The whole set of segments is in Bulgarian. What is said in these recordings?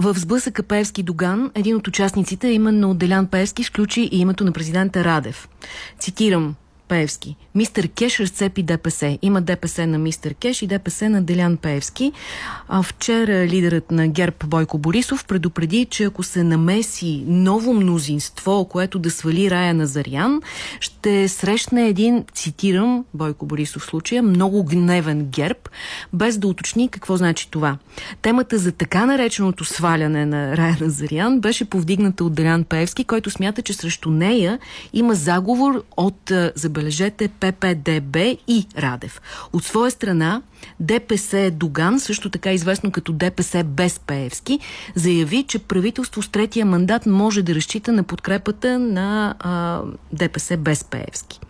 В сблъсъка Певски Доган един от участниците, именно Делян Певски, включи и името на президента Радев. Цитирам Пеевски. Мистер Кеш разцепи ДПС. Има ДПС на мистер Кеш и ДПС на Делян Пеевски. А вчера лидерът на ГЕРБ Бойко Борисов предупреди, че ако се намеси ново мнозинство, което да свали Рая на Зарян, ще срещне един, цитирам Бойко Борисов случая, много гневен ГЕРБ, без да уточни какво значи това. Темата за така нареченото сваляне на Рая на Зарян беше повдигната от Делян Пеевски, който смята, че срещу нея има заговор от, забележете, ППДБ и Радев. От своя страна, ДПС Доган, също така известно като ДПС без Пеевски, заяви, че правителство с третия мандат може да разчита на подкрепата на а, ДПС без Пеевски.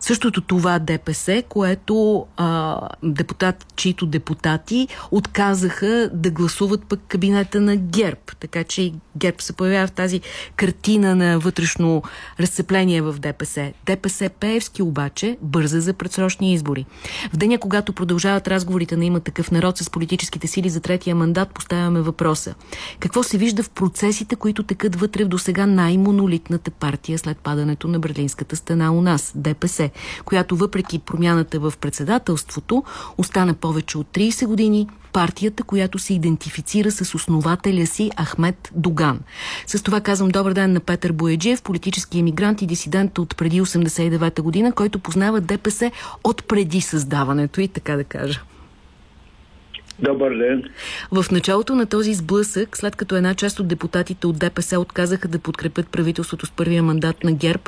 Същото това ДПС, което а, депутат, чието депутати отказаха да гласуват пък кабинета на ГЕРБ. Така че ГЕРБ се появява в тази картина на вътрешно разцепление в ДПС. ДПС Пеевски обаче бърза за предсрочни избори. В деня, когато продължават разговорите на има такъв народ с политическите сили за третия мандат, поставяме въпроса. Какво се вижда в процесите, които текат вътре в досега най-монолитната партия след падането на Берлинската стена у нас, ДПС? Която въпреки промяната в председателството остана повече от 30 години партията, която се идентифицира с основателя си Ахмед Доган. С това казвам добър ден на Петър Бояджиев, политически емигрант и дисидент от преди 89 година, който познава ДПС от преди създаването и така да кажа. Добър ден. В началото на този сблъсък, след като една част от депутатите от ДПС отказаха да подкрепят правителството с първия мандат на ГЕРБ,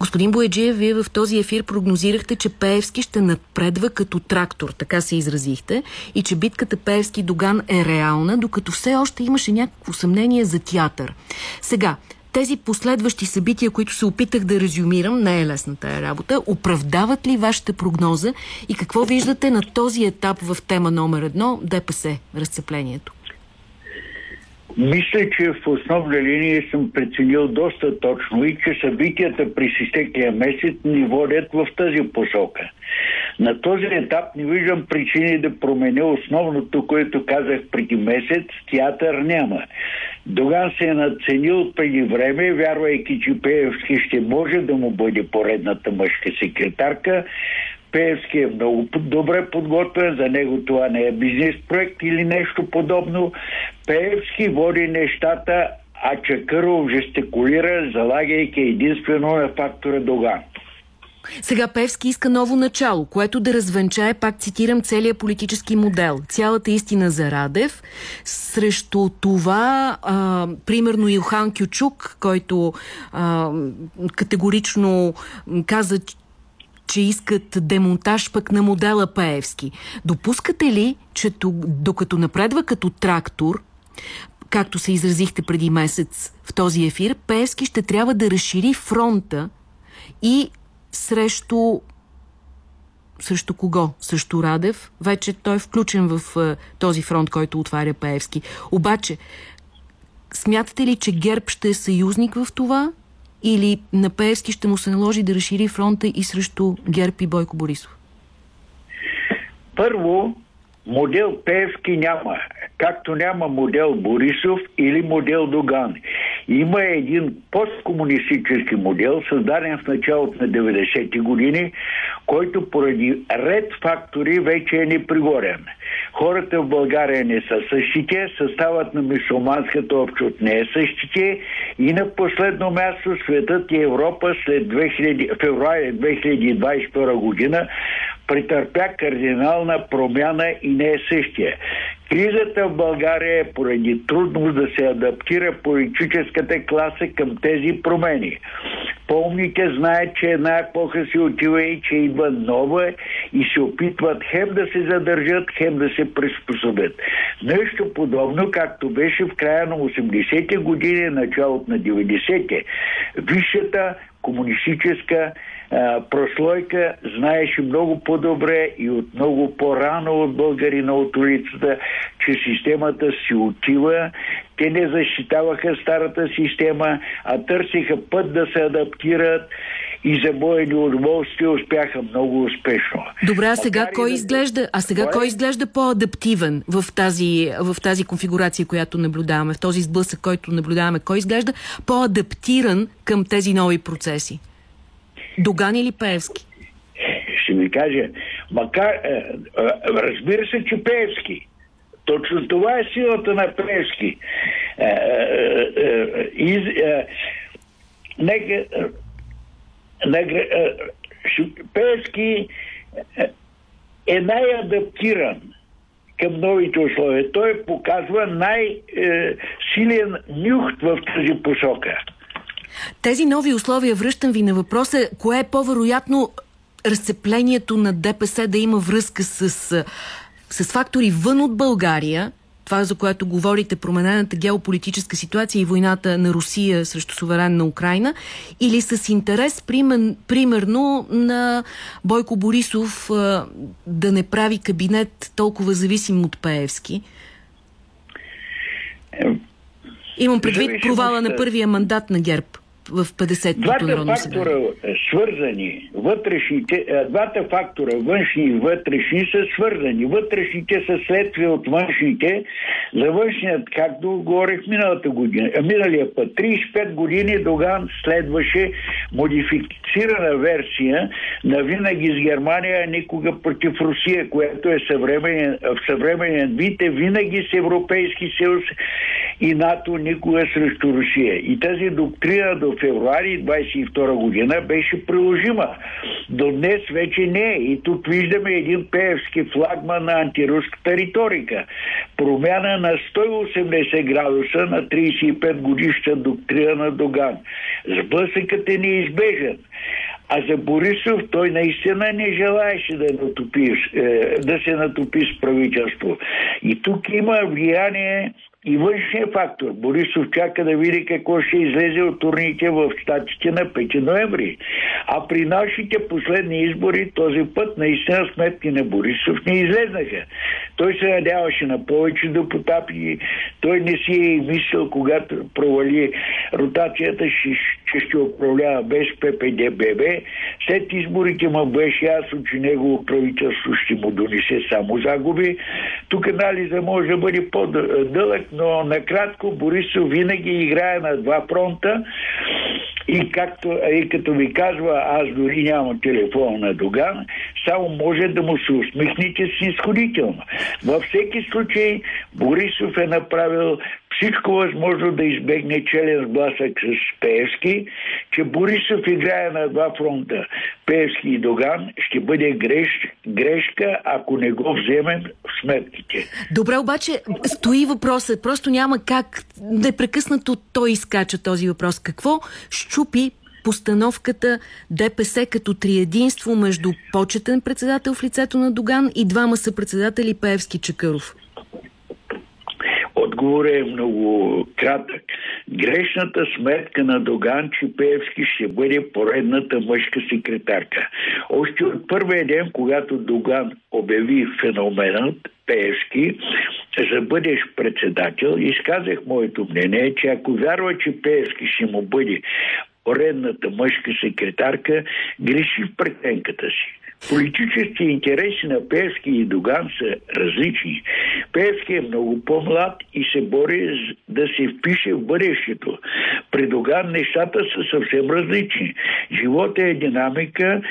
господин Боеджиев, вие в този ефир прогнозирахте, че Пеевски ще напредва като трактор, така се изразихте, и че битката Пеевски-Доган е реална, докато все още имаше някакво съмнение за театър. Сега, тези последващи събития, които се опитах да резюмирам, не е лесна тая работа, оправдават ли вашата прогноза и какво виждате на този етап в тема номер едно ДПС, разцеплението? Мисля, че в основна линия съм преценил доста точно и че събитията през изтеклия месец ни водят в тази посока. На този етап не виждам причини да променя основното, което казах преди месец. Театър няма. Доган се е надценил преди време, вярвайки, че Пеевски ще може да му бъде поредната мъжка секретарка. Пеевски е много добре подготвен, за него това не е бизнес проект или нещо подобно. Пеевски води нещата, а Чакъров жестикулира, залагайки единствено на фактора Доган. Сега Певски иска ново начало, което да развенчае, пак цитирам, целият политически модел. Цялата истина за Радев. Срещу това, а, примерно Илхан Кючук, който а, категорично каза, че искат демонтаж пък на модела Пеевски. Допускате ли, че докато напредва като трактор, както се изразихте преди месец в този ефир, Пеевски ще трябва да разшири фронта и срещу срещу кого? Срещу Радев. Вече той е включен в uh, този фронт, който отваря Пеевски. Обаче, смятате ли, че ГЕРБ ще е съюзник в това? Или на Пеевски ще му се наложи да разшири фронта и срещу ГЕРБ и Бойко Борисов? Първо, модел Пеевски няма. Както няма модел Борисов или модел Доган. Има един посткомунистически модел, създаден в началото на 90-ти години, който поради ред фактори вече е непригоден. Хората в България не са същите, съставът на мисулманската общност не е същите и на последно място светът и Европа след 2000, февруари 2022 година претърпя кардинална промяна и не е същия. Кризата в България е поради трудност да се адаптира политическата класа към тези промени. Помните, знаят, че една епоха си отива и че идва нова и се опитват хем да се задържат, хем да се приспособят. Нещо подобно, както беше в края на 80-те години, началото на 90-те. Висшата комунистическа а, прослойка знаеше много по-добре и от много по-рано от българина от улицата, че системата си отива. Те не защитаваха старата система, а търсиха път да се адаптират и за мое неудоволствие успяха много успешно. Добре, а сега Макар кой да... изглежда, а сега кой изглежда по-адаптивен в тази, в тази конфигурация, която наблюдаваме, в този сблъсък, който наблюдаваме? Кой изглежда по-адаптиран към тези нови процеси? Доган или Пеевски? Ще ви кажа, макар, е, е, разбира се, че Пеевски. Точно това е силата на Пеевски. Е, е, е, е, нека Пески е най-адаптиран към новите условия. Той показва най-силен нюх в тази посока. Тези нови условия, връщам ви на въпроса, кое е по-вероятно разцеплението на ДПС да има връзка с, с фактори вън от България, това, за което говорите, променената геополитическа ситуация и войната на Русия срещу суверенна Украина, или с интерес, примен, примерно, на Бойко Борисов да не прави кабинет толкова зависим от Пеевски? Имам предвид провала на първия мандат на ГЕРБ в 50-то Народно фактора е свързани, вътрешните, е, двата фактора, външни и вътрешни, са свързани. Вътрешните са следствие от външните. За външният, както говорих миналата година, е, миналия път, 35 години Доган следваше модифицирана версия на винаги с Германия, никога против Русия, което е съвременен, в съвременен вид е винаги с Европейски съюз и НАТО, никога срещу Русия. И тази доктрина до февруари 22 година беше приложима. До днес вече не е. И тук виждаме един пеевски флагман на антируската риторика. Промяна на 180 градуса на 35 годища доктрина на Доган. Сблъсъкът е неизбежен. А за Борисов той наистина не желаеше да, натопи, е, да се натопи с правителство. И тук има влияние и външния фактор. Борисов чака да види какво ще излезе от турните в щатите на 5 ноември. А при нашите последни избори този път наистина сметки на Борисов не излезнаха. Той се надяваше на повече депутати. Той не си е мислил, когато провали ротацията, че ще управлява без ППДББ. След изборите му беше ясно, че негово правителство ще му донесе само загуби. Тук анализа може да бъде по-дълъг, но накратко Борисов винаги играе на два фронта и, както, и като ви казва, аз дори нямам телефона на Доган, само може да му се усмихнете снисходително. Във всеки случай Борисов е направил всичко възможно да избегне челен сблъсък с Пеевски, че Борисов играе на два фронта. Пеевски и Доган ще бъде греш, грешка, ако не го вземем в сметките. Добре, обаче стои въпросът. Просто няма как непрекъснато той изкача този въпрос. Какво щупи постановката ДПС като триединство между почетен председател в лицето на Доган и двама са председатели Пеевски Чакъров? Отговорът е много кратък. Грешната сметка на Доган Чипеевски ще бъде поредната мъжка секретарка. Още от първия ден, когато Доган обяви феноменът Пеевски за бъдеш председател, изказах моето мнение, че ако вярва, че Пеевски ще му бъде поредната мъжка секретарка, греши в претенката си. Политически интереси на Певски и Доган са различни. Певски е много по-млад и се бори да се впише в бъдещето. При Доган нещата са съвсем различни. Живота е динамика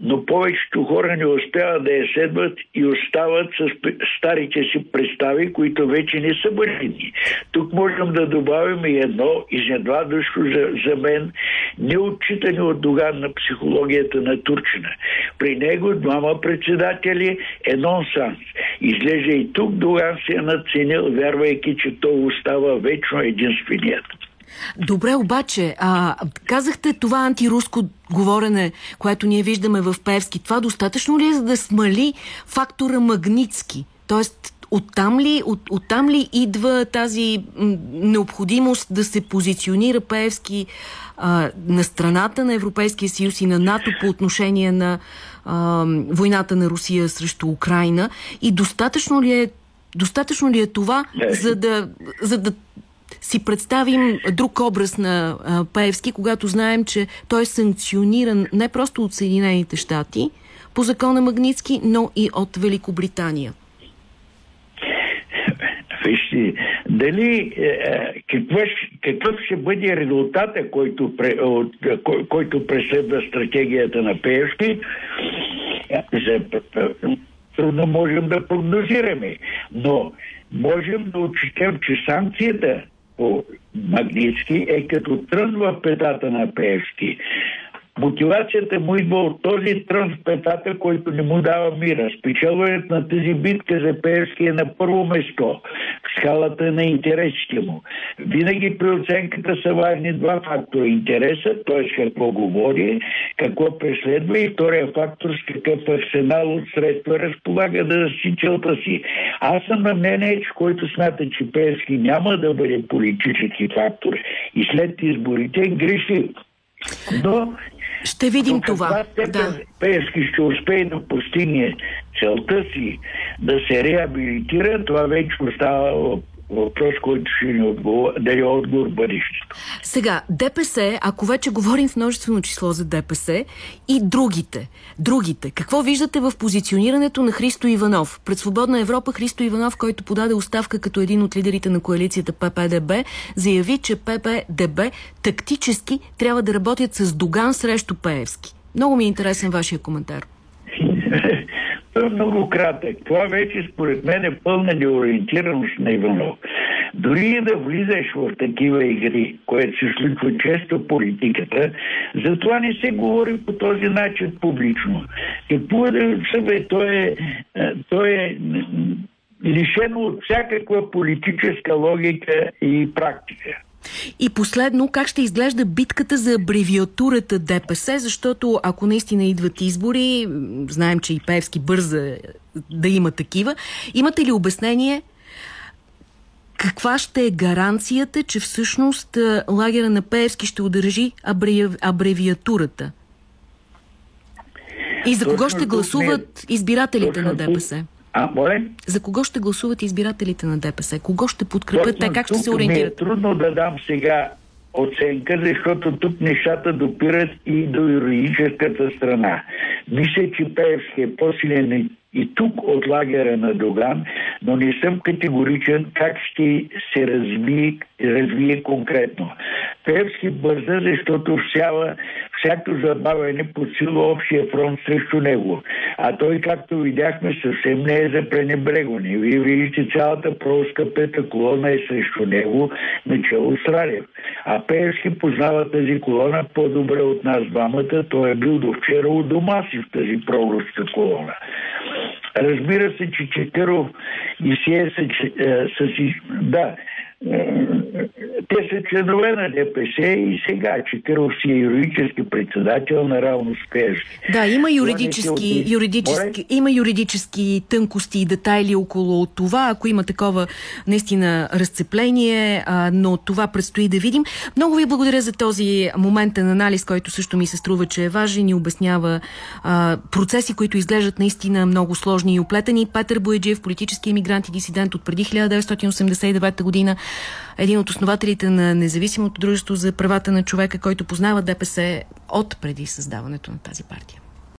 но повечето хора не успяват да я следват и остават с старите си представи, които вече не са валидни. Тук можем да добавим и едно изнедвадащо за, за мен неотчитане от Доган на психологията на Турчина. При него двама председатели е нонсанс. Излезе и тук Доган се е наценил, вярвайки, че то остава вечно единственият. Добре, обаче, а, казахте това антируско говорене, което ние виждаме в Певски. Това достатъчно ли е за да смали фактора Магницки? Тоест оттам, ли, от, оттам ли идва тази необходимост да се позиционира Пеевски а, на страната на Европейския съюз и на НАТО по отношение на а, войната на Русия срещу Украина? И достатъчно ли е, достатъчно ли е това, за да, за да си представим друг образ на а, Паевски, когато знаем, че той е санкциониран не просто от Съединените щати по закона Магницки, но и от Великобритания. Вижте, дали е, е какъв, какъв ще бъде резултата, който, от, кой, който преследва стратегията на Пеевски, е, трудно можем да прогнозираме. Но можем да отчетем, че санкцията по Магницки е като трън в петата на Пеевски. Мотивацията му идва от този трън в петата, който не му дава мира. Спечелването на тази битка за Пеевски е на първо место в скалата на интересите му. Винаги при оценката са важни два фактора. Интереса, т.е. какво говори, какво преследва и втория фактор с какъв арсенал от средства разполага да заси целта си. Аз съм на мнение, че който смята, че Пеевски няма да бъде политически фактор и след изборите греши. Но ще видим това. Да. Пески ще успее да постигне целта си да се реабилитира, това вече остава въпрос, който ще ни отговор, даде отговор бъдещето. Сега, ДПС, ако вече говорим в множествено число за ДПС и другите, другите, какво виждате в позиционирането на Христо Иванов? Пред Свободна Европа Христо Иванов, който подаде оставка като един от лидерите на коалицията ППДБ, заяви, че ППДБ тактически трябва да работят с Доган срещу Пеевски. Много ми е интересен вашия коментар. Е много кратък. Това вече според мен е пълна неориентираност на Иванов. Дори и да влизаш в такива игри, което се случва често в политиката, за това не се говори по този начин публично. Какво е да е, е, той е лишено от всякаква политическа логика и практика. И последно, как ще изглежда битката за абревиатурата ДПС, защото ако наистина идват избори, знаем, че и Певски бърза да има такива, имате ли обяснение каква ще е гаранцията, че всъщност лагера на Певски ще удържи абревиатурата? И за кого ще гласуват избирателите на ДПС? А, моля? За кого ще гласуват избирателите на ДПС? Кого ще подкрепят? Те как ще се ориентират? Ми е трудно да дам сега оценка, защото тук нещата допират и до юридическата страна. Мисля, че Пеевски е по-силен и тук от лагера на Доган, но не съм категоричен как ще се развие, развие конкретно. Певски бърза, защото всява, всяко забавяне подсилва общия фронт срещу него. А той, както видяхме, съвсем не е за пренебрегване. Вие видите, цялата проска пета колона е срещу него, начало с Радев. А Певски познава тази колона по-добре от нас двамата. Той е бил до вчера у дома си в тази проруска колона. Разбира се, че Чекъров и Сие са, са. Да, те са членове на ДПС и сега Чекъров си е юридически председател на равно спешки. Да, има юридически, юридически, има юридически тънкости и детайли около това, ако има такова наистина разцепление, а, но това предстои да видим. Много ви благодаря за този моментен анализ, който също ми се струва, че е важен и обяснява а, процеси, които изглеждат наистина много сложни и оплетени. Петър Бояджиев, политически иммигрант и дисидент от преди 1989 година, един от основателите на независимото дружество за правата на човека, който познава ДПС от преди създаването на тази партия.